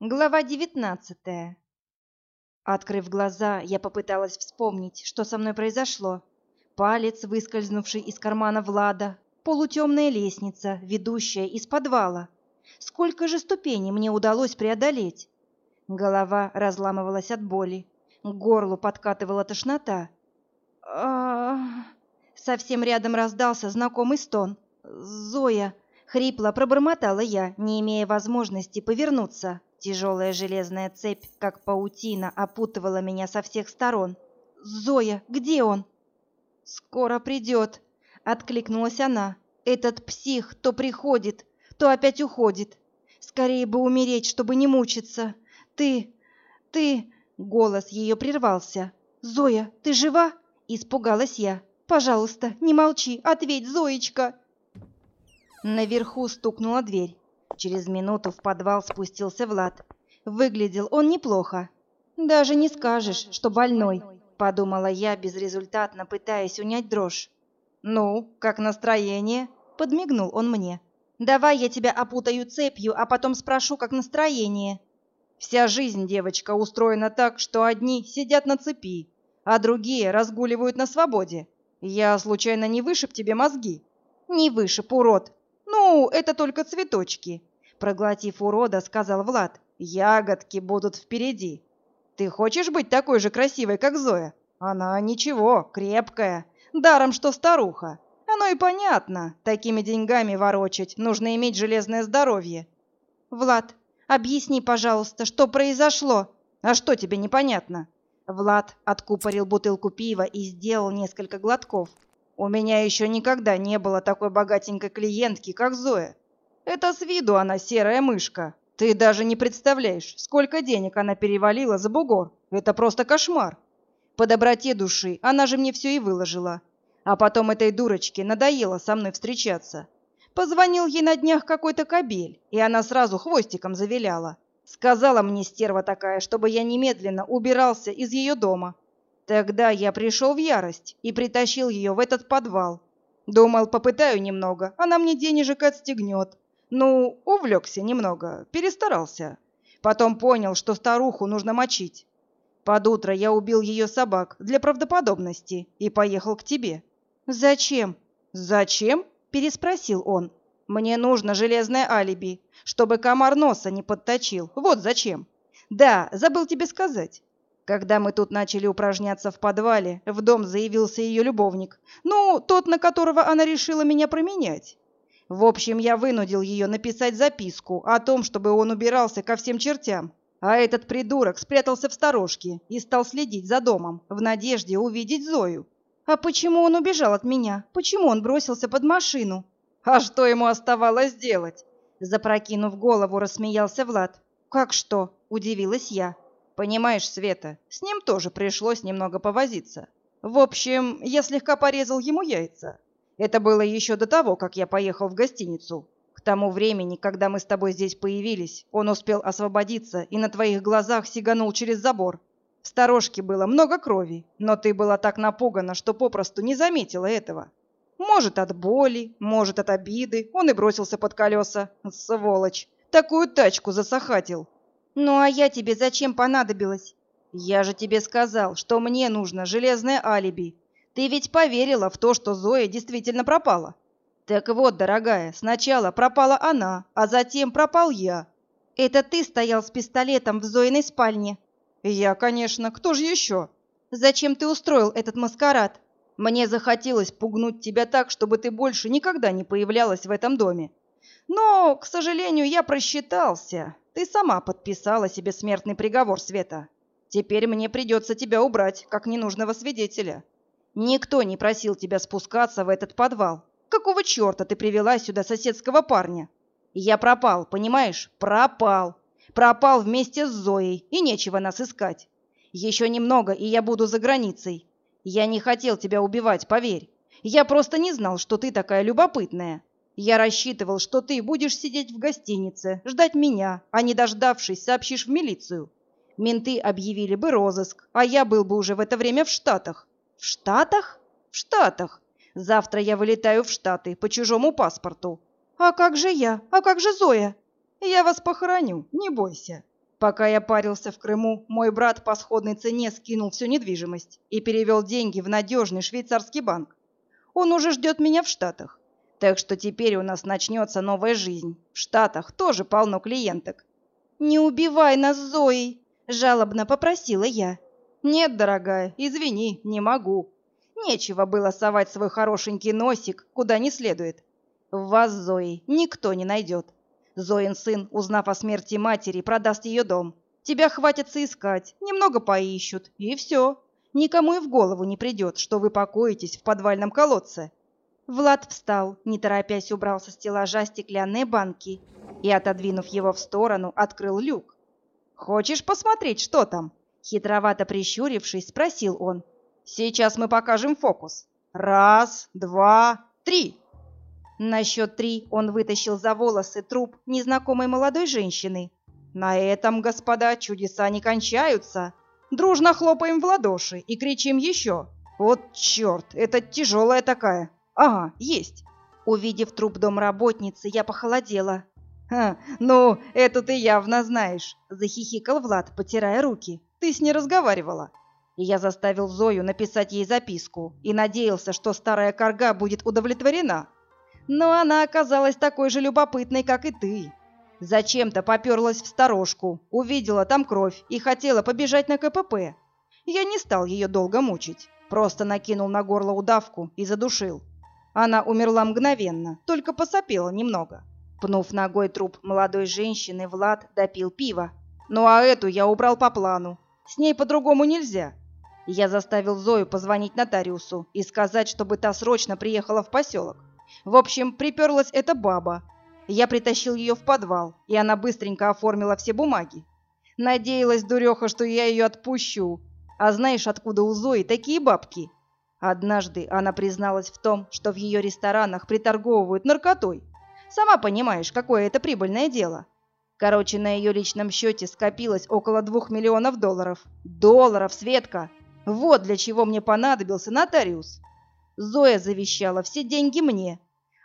Глава девятнадцатая. Открыв глаза, я попыталась вспомнить, что со мной произошло. Палец, выскользнувший из кармана Влада, полутемная лестница, ведущая из подвала. Сколько же ступеней мне удалось преодолеть? Голова разламывалась от боли, к горлу подкатывала тошнота. А Совсем рядом раздался знакомый стон. «Зоя!» — хрипло пробормотала я, не имея возможности повернуться. Тяжелая железная цепь, как паутина, опутывала меня со всех сторон. «Зоя, где он?» «Скоро придет», — откликнулась она. «Этот псих то приходит, то опять уходит. Скорее бы умереть, чтобы не мучиться. Ты... ты...» Голос ее прервался. «Зоя, ты жива?» — испугалась я. Пожалуйста, не молчи, ответь, Зоечка!» Наверху стукнула дверь. Через минуту в подвал спустился Влад. Выглядел он неплохо. «Даже не скажешь, что больной», — подумала я, безрезультатно пытаясь унять дрожь. «Ну, как настроение?» — подмигнул он мне. «Давай я тебя опутаю цепью, а потом спрошу, как настроение». «Вся жизнь, девочка, устроена так, что одни сидят на цепи, а другие разгуливают на свободе. Я случайно не вышиб тебе мозги? Не вышиб, урод. Ну, это только цветочки. Проглотив урода, сказал Влад. Ягодки будут впереди. Ты хочешь быть такой же красивой, как Зоя? Она ничего, крепкая. Даром, что старуха. Оно и понятно. Такими деньгами ворочать нужно иметь железное здоровье. Влад, объясни, пожалуйста, что произошло? А что тебе непонятно? Влад откупорил бутылку пива и сделал несколько глотков. «У меня еще никогда не было такой богатенькой клиентки, как Зоя. Это с виду она серая мышка. Ты даже не представляешь, сколько денег она перевалила за бугор. Это просто кошмар. По доброте души она же мне все и выложила. А потом этой дурочке надоело со мной встречаться. Позвонил ей на днях какой-то кобель, и она сразу хвостиком завиляла. Сказала мне стерва такая, чтобы я немедленно убирался из ее дома. Тогда я пришел в ярость и притащил ее в этот подвал. Думал, попытаю немного, она мне денежек отстегнет. Ну, увлекся немного, перестарался. Потом понял, что старуху нужно мочить. Под утро я убил ее собак для правдоподобности и поехал к тебе. Зачем? Зачем? переспросил он. Мне нужно железное алиби, чтобы комар носа не подточил. Вот зачем. Да, забыл тебе сказать. Когда мы тут начали упражняться в подвале, в дом заявился ее любовник. Ну, тот, на которого она решила меня променять. В общем, я вынудил ее написать записку о том, чтобы он убирался ко всем чертям. А этот придурок спрятался в сторожке и стал следить за домом, в надежде увидеть Зою. А почему он убежал от меня? Почему он бросился под машину? А что ему оставалось делать? Запрокинув голову, рассмеялся Влад. Как что? удивилась я. Понимаешь, Света, с ним тоже пришлось немного повозиться. В общем, я слегка порезал ему яйца. Это было еще до того, как я поехал в гостиницу. К тому времени, когда мы с тобой здесь появились, он успел освободиться и на твоих глазах сиганул через забор. В сторожке было много крови, но ты была так напугана, что попросту не заметила этого. Может, от боли, может, от обиды. Он и бросился под колеса. Сволочь. Такую тачку засахатил. Ну, а я тебе зачем понадобилась? Я же тебе сказал, что мне нужно железное алиби. Ты ведь поверила в то, что Зоя действительно пропала. Так вот, дорогая, сначала пропала она, а затем пропал я. Это ты стоял с пистолетом в Зоиной спальне? Я, конечно. Кто же еще? Зачем ты устроил этот маскарад? Мне захотелось пугнуть тебя так, чтобы ты больше никогда не появлялась в этом доме. Но, к сожалению, я просчитался. Ты сама подписала себе смертный приговор, Света. Теперь мне придется тебя убрать, как ненужного свидетеля. Никто не просил тебя спускаться в этот подвал. Какого черта ты привела сюда соседского парня? Я пропал, понимаешь? Пропал. Пропал вместе с Зоей, и нечего нас искать. Еще немного, и я буду за границей. Я не хотел тебя убивать, поверь. Я просто не знал, что ты такая любопытная. Я рассчитывал, что ты будешь сидеть в гостинице, ждать меня, а не дождавшись, сообщишь в милицию. Менты объявили бы розыск, а я был бы уже в это время в Штатах. В Штатах? В Штатах. Завтра я вылетаю в Штаты по чужому паспорту. А как же я? А как же Зоя? Я вас похороню, не бойся. Пока я парился в Крыму, мой брат по сходной цене скинул всю недвижимость и перевел деньги в надежный швейцарский банк. Он уже ждет меня в Штатах. Так что теперь у нас начнется новая жизнь. В Штатах тоже полно клиенток. «Не убивай нас, Зоей!» – жалобно попросила я. «Нет, дорогая, извини, не могу. Нечего было совать свой хорошенький носик куда не следует. В вас, Зои, никто не найдет. Зоин сын, узнав о смерти матери, продаст ее дом. Тебя хватится искать, немного поищут, и все. Никому и в голову не придет, что вы покоитесь в подвальном колодце. Влад встал, не торопясь убрал со стеллажа стеклянные банки и, отодвинув его в сторону, открыл люк. «Хочешь посмотреть, что там?» Хитровато прищурившись, спросил он. «Сейчас мы покажем фокус. Раз, два, три!» На счет три он вытащил за волосы труп незнакомой молодой женщины. На этом, господа, чудеса не кончаются. Дружно хлопаем в ладоши и кричим еще. Вот черт, это тяжелая такая. Ага, есть. Увидев труп домработницы, я похолодела. «Ха, ну, эту ты явно знаешь», — захихикал Влад, потирая руки. «Ты с ней разговаривала». И я заставил Зою написать ей записку и надеялся, что старая корга будет удовлетворена. Но она оказалась такой же любопытной, как и ты. Зачем-то поперлась в сторожку, увидела там кровь и хотела побежать на КПП. Я не стал ее долго мучить, просто накинул на горло удавку и задушил. Она умерла мгновенно, только посопела немного. Пнув ногой труп молодой женщины, Влад допил пиво. Ну а эту я убрал по плану. С ней по-другому нельзя. Я заставил Зою позвонить нотариусу и сказать, чтобы та срочно приехала в поселок. В общем, приперлась эта баба. Я притащил ее в подвал, и она быстренько оформила все бумаги. Надеялась, дуреха, что я ее отпущу. А знаешь, откуда у Зои такие бабки? Однажды она призналась в том, что в ее ресторанах приторговывают наркотой. Сама понимаешь, какое это прибыльное дело. Короче, на ее личном счете скопилось около двух миллионов долларов. Долларов, Светка! Вот для чего мне понадобился нотариус. Зоя завещала все деньги мне.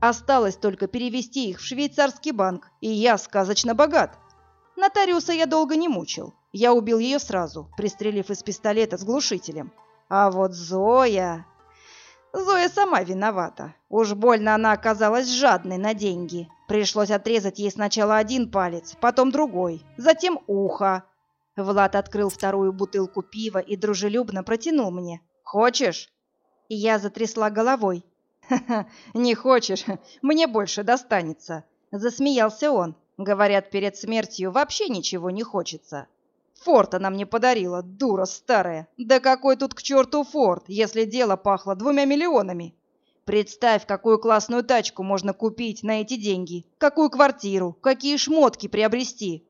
Осталось только перевести их в швейцарский банк, и я сказочно богат. Нотариуса я долго не мучил. Я убил ее сразу, пристрелив из пистолета с глушителем. А вот Зоя... Зоя сама виновата. Уж больно она оказалась жадной на деньги. Пришлось отрезать ей сначала один палец, потом другой, затем ухо. Влад открыл вторую бутылку пива и дружелюбно протянул мне. «Хочешь?» И я затрясла головой. «Ха-ха, не хочешь, мне больше достанется», — засмеялся он. «Говорят, перед смертью вообще ничего не хочется». Форт она мне подарила, дура старая. Да какой тут к черту форт, если дело пахло двумя миллионами? Представь, какую классную тачку можно купить на эти деньги, какую квартиру, какие шмотки приобрести.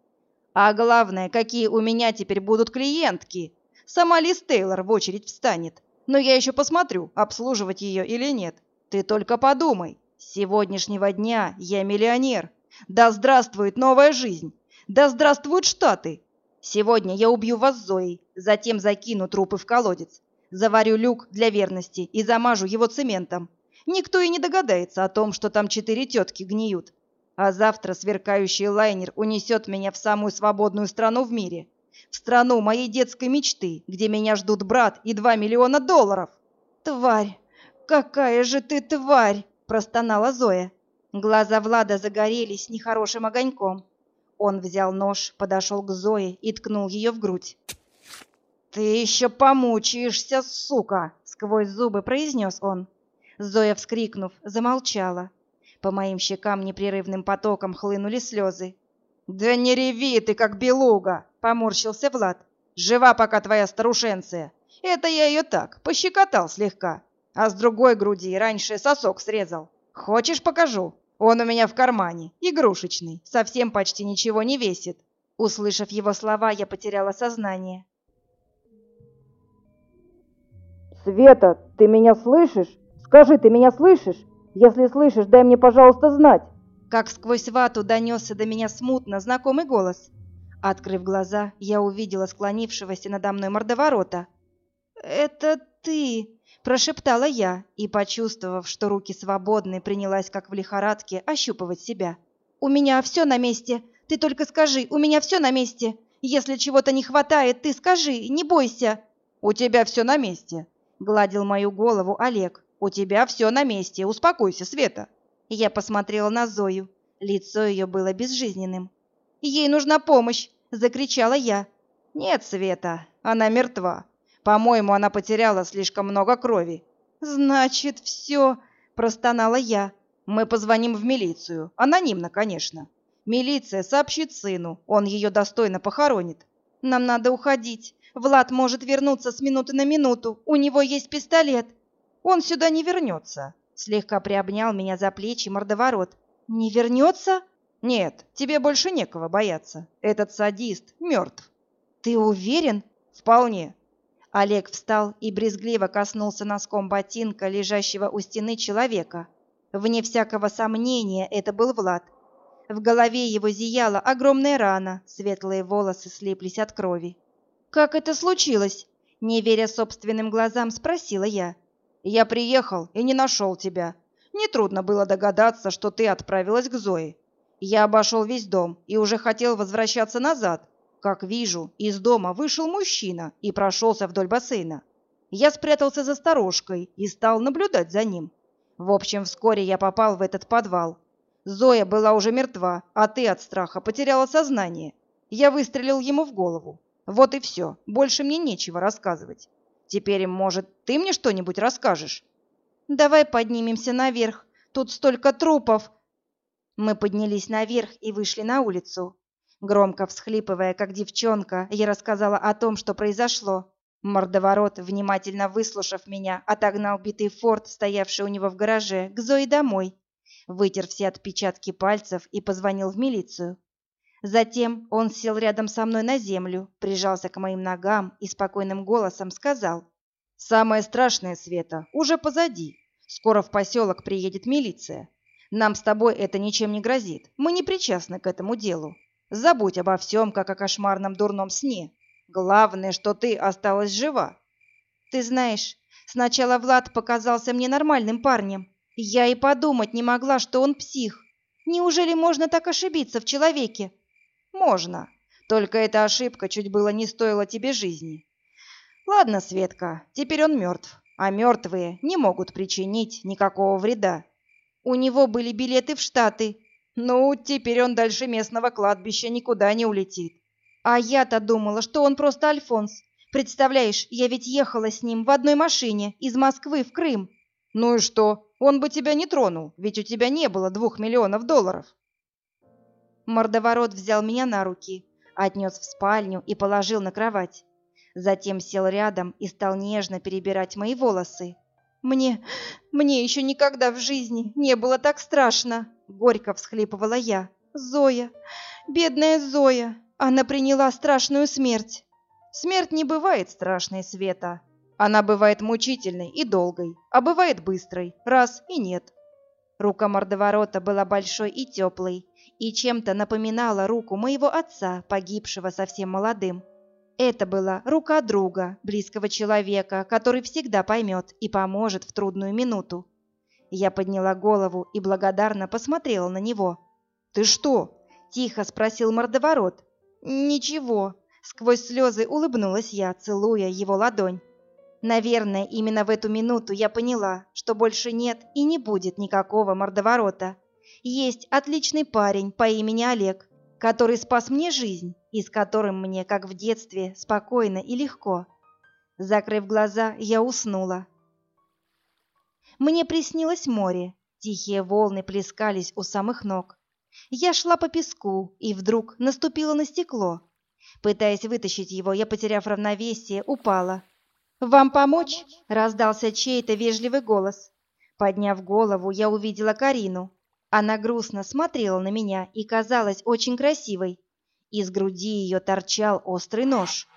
А главное, какие у меня теперь будут клиентки. Сама Лиз Тейлор в очередь встанет. Но я еще посмотрю, обслуживать ее или нет. Ты только подумай. С сегодняшнего дня я миллионер. Да здравствует новая жизнь. Да здравствуют Штаты. Сегодня я убью вас Зоей, затем закину трупы в колодец. Заварю люк для верности и замажу его цементом. Никто и не догадается о том, что там четыре тетки гниют. А завтра сверкающий лайнер унесет меня в самую свободную страну в мире в страну моей детской мечты, где меня ждут брат и два миллиона долларов. Тварь! Какая же ты тварь! простонала Зоя. Глаза Влада загорелись нехорошим огоньком. Он взял нож, подошел к Зое и ткнул ее в грудь. «Ты еще помучаешься, сука!» — сквозь зубы произнес он. Зоя, вскрикнув, замолчала. По моим щекам непрерывным потоком хлынули слезы. «Да не реви ты, как белуга!» — поморщился Влад. «Жива пока твоя старушенция. Это я ее так, пощекотал слегка. А с другой груди раньше сосок срезал. Хочешь, покажу? Он у меня в кармане, игрушечный, совсем почти ничего не весит». Услышав его слова, я потеряла сознание. «Света, ты меня слышишь? Скажи, ты меня слышишь? Если слышишь, дай мне, пожалуйста, знать!» как сквозь вату донесся до меня смутно знакомый голос. Открыв глаза, я увидела склонившегося надо мной мордоворота. «Это ты!» – прошептала я и, почувствовав, что руки свободны, принялась, как в лихорадке, ощупывать себя. «У меня все на месте! Ты только скажи, у меня все на месте! Если чего-то не хватает, ты скажи, не бойся. У тебя все на месте, гладил мою голову Олег. У тебя все на месте, успокойся, Света. Я посмотрела на Зою. Лицо ее было безжизненным. Ей нужна помощь, закричала я. Нет, Света, она мертва. По-моему, она потеряла слишком много крови. Значит, все, простонала я. Мы позвоним в милицию, анонимно, конечно. Милиция сообщит сыну, он ее достойно похоронит. Нам надо уходить. Влад может вернуться с минуты на минуту. У него есть пистолет. Он сюда не вернется. Слегка приобнял меня за плечи мордоворот. Не вернется? Нет, тебе больше некого бояться. Этот садист мертв. Ты уверен? Вполне. Олег встал и брезгливо коснулся носком ботинка, лежащего у стены человека. Вне всякого сомнения, это был Влад. В голове его зияла огромная рана, светлые волосы слиплись от крови. «Как это случилось?» Не веря собственным глазам, спросила я. «Я приехал и не нашел тебя. Нетрудно было догадаться, что ты отправилась к Зое. Я обошел весь дом и уже хотел возвращаться назад. Как вижу, из дома вышел мужчина и прошелся вдоль бассейна. Я спрятался за сторожкой и стал наблюдать за ним. В общем, вскоре я попал в этот подвал. Зоя была уже мертва, а ты от страха потеряла сознание. Я выстрелил ему в голову. Вот и все. Больше мне нечего рассказывать. Теперь, может, ты мне что-нибудь расскажешь? Давай поднимемся наверх. Тут столько трупов. Мы поднялись наверх и вышли на улицу. Громко всхлипывая, как девчонка, я рассказала о том, что произошло. Мордоворот, внимательно выслушав меня, отогнал битый форт, стоявший у него в гараже, к Зое домой вытер все отпечатки пальцев и позвонил в милицию. Затем он сел рядом со мной на землю, прижался к моим ногам и спокойным голосом сказал: "Самое страшное, Света, уже позади. Скоро в поселок приедет милиция. Нам с тобой это ничем не грозит. Мы не причастны к этому делу. Забудь обо всем, как о кошмарном дурном сне. Главное, что ты осталась жива. Ты знаешь, сначала Влад показался мне нормальным парнем, я и подумать не могла, что он псих. Неужели можно так ошибиться в человеке? Можно. Только эта ошибка чуть было не стоила тебе жизни. Ладно, Светка, теперь он мертв, а мертвые не могут причинить никакого вреда. У него были билеты в Штаты. Ну, теперь он дальше местного кладбища никуда не улетит. А я-то думала, что он просто Альфонс. Представляешь, я ведь ехала с ним в одной машине из Москвы в Крым. Ну и что? Он бы тебя не тронул, ведь у тебя не было двух миллионов долларов. Мордоворот взял меня на руки, отнес в спальню и положил на кровать. Затем сел рядом и стал нежно перебирать мои волосы. Мне, мне еще никогда в жизни не было так страшно, горько всхлипывала я. Зоя, бедная Зоя, она приняла страшную смерть. Смерть не бывает страшной, Света, она бывает мучительной и долгой, а бывает быстрой, раз и нет. Рука мордоворота была большой и теплой, и чем-то напоминала руку моего отца, погибшего совсем молодым. Это была рука друга, близкого человека, который всегда поймет и поможет в трудную минуту. Я подняла голову и благодарно посмотрела на него. «Ты что?» – тихо спросил мордоворот. «Ничего». Сквозь слезы улыбнулась я, целуя его ладонь. Наверное, именно в эту минуту я поняла, что больше нет и не будет никакого мордоворота. Есть отличный парень по имени Олег, который спас мне жизнь и с которым мне, как в детстве, спокойно и легко. Закрыв глаза, я уснула. Мне приснилось море, тихие волны плескались у самых ног. Я шла по песку и вдруг наступила на стекло. Пытаясь вытащить его, я, потеряв равновесие, упала «Вам помочь?» — раздался чей-то вежливый голос. Подняв голову, я увидела Карину. Она грустно смотрела на меня и казалась очень красивой. Из груди ее торчал острый нож.